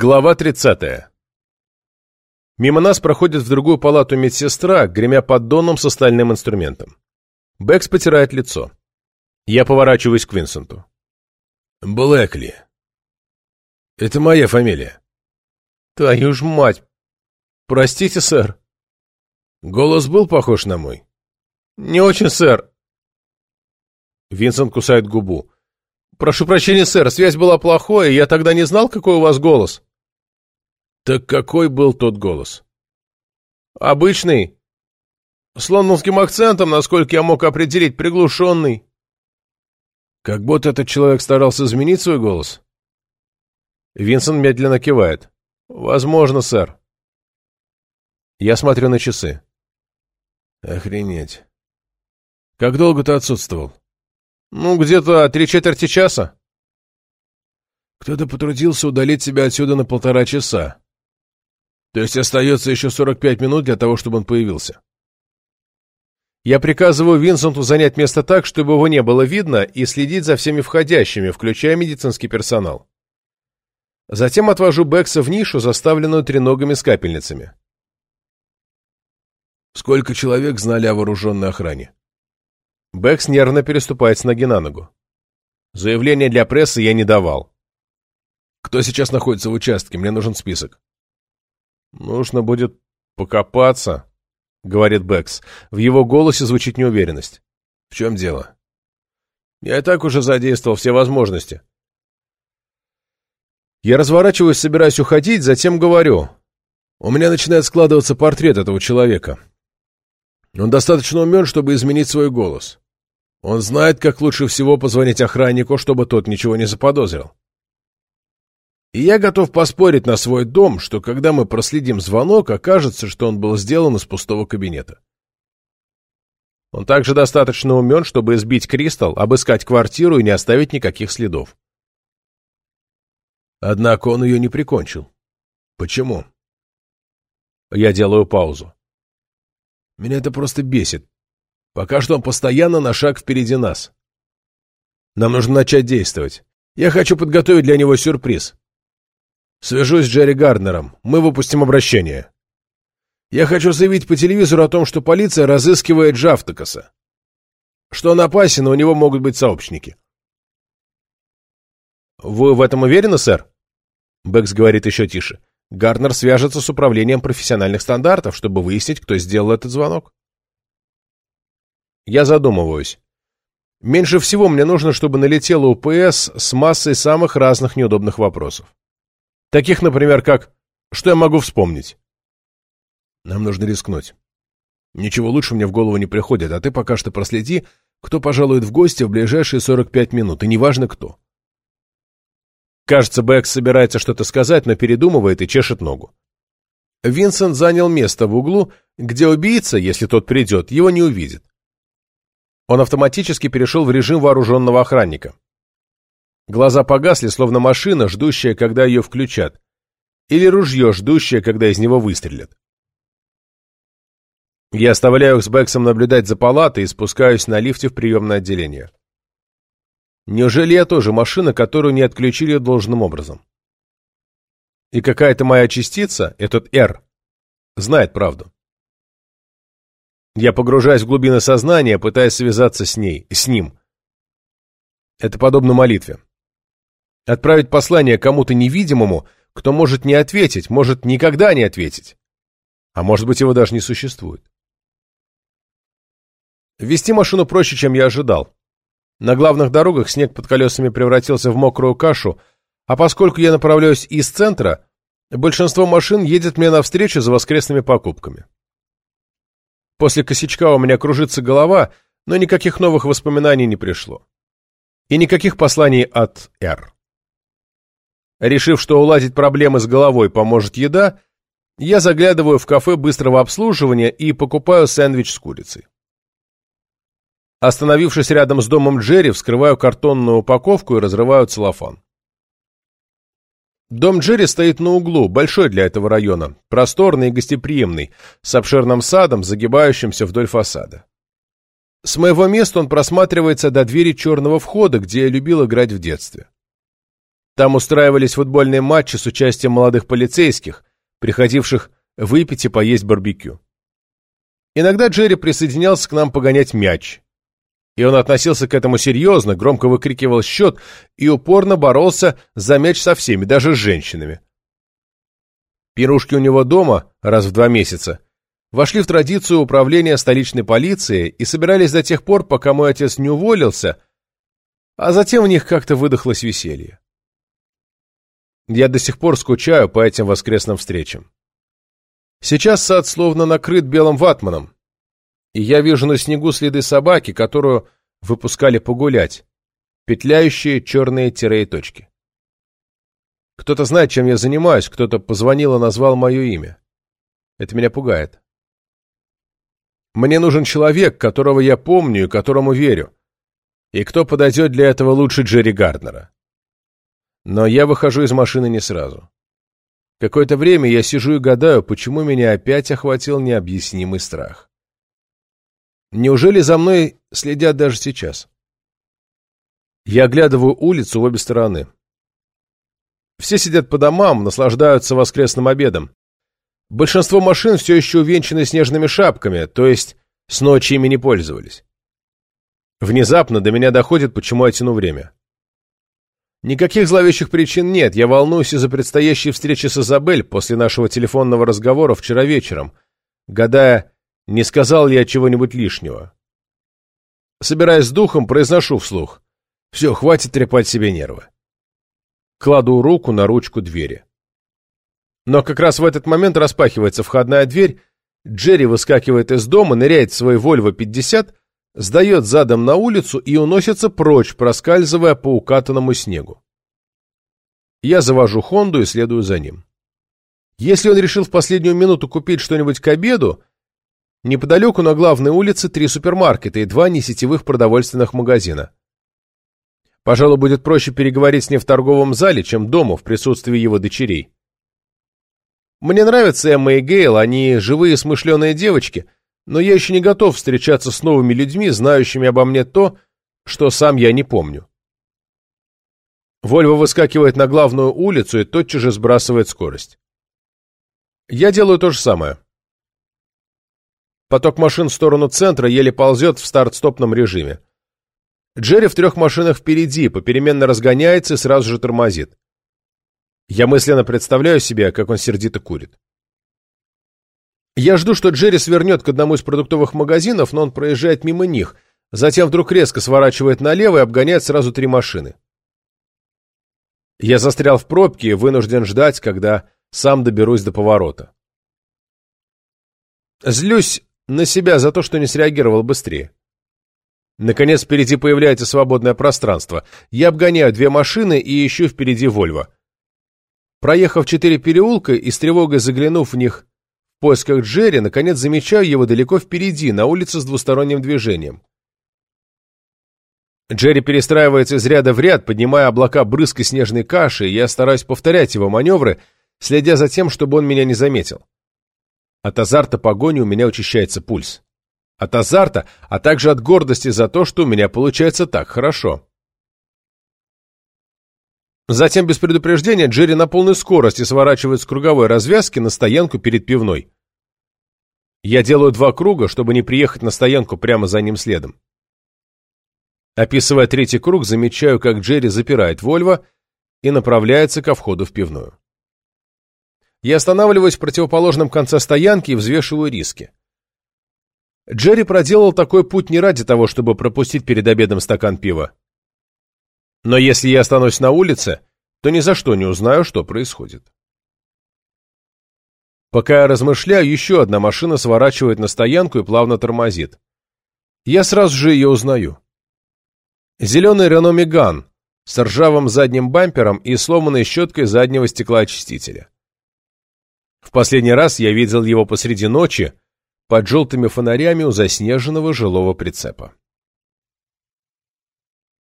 Глава 30. Мимо нас проходит в другую палату медсестра, гремя поддоном с остальным инструментом. Бэкс потирает лицо. Я поворачиваюсь к Винсенту. Блэкли. Это моя фамилия. Твою ж мать. Простите, сэр. Голос был похож на мой? Не очень, сэр. Винсент кусает губу. «Прошу прощения, сэр, связь была плохой, и я тогда не знал, какой у вас голос». «Так какой был тот голос?» «Обычный. С лондонским акцентом, насколько я мог определить, приглушенный». «Как будто этот человек старался изменить свой голос?» Винсент медленно кивает. «Возможно, сэр». Я смотрю на часы. «Охренеть. Как долго ты отсутствовал?» Ну, где-то три четверти часа. Кто-то потрудился удалить себя отсюда на полтора часа. То есть остается еще 45 минут для того, чтобы он появился. Я приказываю Винсенту занять место так, чтобы его не было видно, и следить за всеми входящими, включая медицинский персонал. Затем отвожу Бекса в нишу, заставленную треногами с капельницами. Сколько человек знали о вооруженной охране? Бэкс нервно переступает с ноги на ногу. Заявление для прессы я не давал. Кто сейчас находится в участке? Мне нужен список. Нужно будет покопаться, говорит Бэкс. В его голосе звучит неуверенность. В чем дело? Я и так уже задействовал все возможности. Я разворачиваюсь, собираюсь уходить, затем говорю. У меня начинает складываться портрет этого человека. Он достаточно умен, чтобы изменить свой голос. Он знает, как лучше всего позвонить охраннику, чтобы тот ничего не заподозрил. И я готов поспорить на свой дом, что когда мы проследим звонок, окажется, что он был сделан из пустого кабинета. Он также достаточно умен, чтобы избить Кристал, обыскать квартиру и не оставить никаких следов. Однако он ее не прикончил. Почему? Я делаю паузу. Меня это просто бесит. Пока что он постоянно на шаг впереди нас. Нам нужно начать действовать. Я хочу подготовить для него сюрприз. Свяжусь с Джерри Гарднером. Мы выпустим обращение. Я хочу заявить по телевизору о том, что полиция разыскивает Джафтакаса. Что он опасен, и у него могут быть сообщники. «Вы в этом уверены, сэр?» Бэкс говорит еще тише. Гарнер свяжется с управлением профессиональных стандартов, чтобы выяснить, кто сделал этот звонок. Я задумываюсь. Меньше всего мне нужно, чтобы налетело УПС с массой самых разных неудобных вопросов. Таких, например, как «Что я могу вспомнить?» Нам нужно рискнуть. Ничего лучше мне в голову не приходит, а ты пока что проследи, кто пожалует в гости в ближайшие 45 минут, и неважно кто. Кажется, Бэкс собирается что-то сказать, но передумывает и чешет ногу. Винсент занял место в углу, где убийца, если тот придет, его не увидит. Он автоматически перешел в режим вооруженного охранника. Глаза погасли, словно машина, ждущая, когда ее включат. Или ружье, ждущее, когда из него выстрелят. Я оставляю их с Бэксом наблюдать за палатой и спускаюсь на лифте в приемное отделение. Неужели я тоже машина, которую не отключили должным образом? И какая-то моя частица, этот R, знает правду. Я погружаюсь в глубины сознания, пытаясь связаться с ней, с ним. Это подобно молитве. Отправить послание кому-то невидимому, кто может не ответить, может никогда не ответить. А может быть, его даже не существует. Вести машину проще, чем я ожидал. На главных дорогах снег под колесами превратился в мокрую кашу, а поскольку я направляюсь из центра, большинство машин едет мне навстречу за воскресными покупками. После косячка у меня кружится голова, но никаких новых воспоминаний не пришло. И никаких посланий от Р. Решив, что уладить проблемы с головой поможет еда, я заглядываю в кафе быстрого обслуживания и покупаю сэндвич с курицей. Остановившись рядом с домом Джерри, вскрываю картонную упаковку и разрываю целлофан. Дом Джерри стоит на углу, большой для этого района, просторный и гостеприимный, с обширным садом, загибающимся вдоль фасада. С моего места он просматривается до двери черного входа, где я любил играть в детстве. Там устраивались футбольные матчи с участием молодых полицейских, приходивших выпить и поесть барбекю. Иногда Джерри присоединялся к нам погонять мяч. И он относился к этому серьезно, громко выкрикивал счет и упорно боролся за мяч со всеми, даже с женщинами. Пирушки у него дома раз в два месяца вошли в традицию управления столичной полиции и собирались до тех пор, пока мой отец не уволился, а затем в них как-то выдохлось веселье. Я до сих пор скучаю по этим воскресным встречам. Сейчас сад словно накрыт белым ватманом, и я вижу на снегу следы собаки, которую выпускали погулять, петляющие черные тире и точки. Кто-то знает, чем я занимаюсь, кто-то позвонил и назвал мое имя. Это меня пугает. Мне нужен человек, которого я помню и которому верю. И кто подойдет для этого лучше Джерри Гарднера? Но я выхожу из машины не сразу. Какое-то время я сижу и гадаю, почему меня опять охватил необъяснимый страх. Неужели за мной следят даже сейчас? Я оглядываю улицу в обе стороны. Все сидят по домам, наслаждаются воскресным обедом. Большинство машин все еще увенчаны снежными шапками, то есть с ночи ими не пользовались. Внезапно до меня доходит, почему я тяну время. Никаких зловещих причин нет, я волнуюсь из-за предстоящей встречи с Изабель после нашего телефонного разговора вчера вечером, гадая, не сказал ли я чего-нибудь лишнего. Собираясь с духом, произношу вслух. Все, хватит трепать себе нервы. Кладу руку на ручку двери. Но как раз в этот момент распахивается входная дверь, Джерри выскакивает из дома, ныряет в свой Volvo 50 сдает задом на улицу и уносится прочь, проскальзывая по укатанному снегу. Я завожу Хонду и следую за ним. Если он решил в последнюю минуту купить что-нибудь к обеду, неподалеку на главной улице три супермаркета и два несетевых продовольственных магазина. Пожалуй, будет проще переговорить с ним в торговом зале, чем дома в присутствии его дочерей. Мне нравятся Эмма и Гейл, они живые смышленые девочки — но я еще не готов встречаться с новыми людьми, знающими обо мне то, что сам я не помню. Вольво выскакивает на главную улицу и тотчас же сбрасывает скорость. Я делаю то же самое. Поток машин в сторону центра еле ползет в старт-стопном режиме. Джерри в трех машинах впереди, попеременно разгоняется и сразу же тормозит. Я мысленно представляю себе, как он сердито курит. Я жду, что Джерри свернет к одному из продуктовых магазинов, но он проезжает мимо них, затем вдруг резко сворачивает налево и обгоняет сразу три машины. Я застрял в пробке и вынужден ждать, когда сам доберусь до поворота. Злюсь на себя за то, что не среагировал быстрее. Наконец впереди появляется свободное пространство. Я обгоняю две машины и ищу впереди Вольво. Проехав четыре переулка и с тревогой заглянув в них в поисках Джерри, наконец замечаю его далеко впереди, на улице с двусторонним движением. Джерри перестраивается из ряда в ряд, поднимая облака брызг и снежной каши, и я стараюсь повторять его маневры, следя за тем, чтобы он меня не заметил. От азарта погони у меня учащается пульс. От азарта, а также от гордости за то, что у меня получается так хорошо. Затем, без предупреждения, Джерри на полной скорости сворачивает с круговой развязки на стоянку перед пивной. Я делаю два круга, чтобы не приехать на стоянку прямо за ним следом. Описывая третий круг, замечаю, как Джерри запирает Вольво и направляется ко входу в пивную. Я останавливаюсь в противоположном конце стоянки и взвешиваю риски. Джерри проделал такой путь не ради того, чтобы пропустить перед обедом стакан пива. Но если я останусь на улице, то ни за что не узнаю, что происходит. Пока я размышляю, еще одна машина сворачивает на стоянку и плавно тормозит. Я сразу же ее узнаю. Зеленый Рено Меган с ржавым задним бампером и сломанной щеткой заднего стеклоочистителя. В последний раз я видел его посреди ночи под желтыми фонарями у заснеженного жилого прицепа.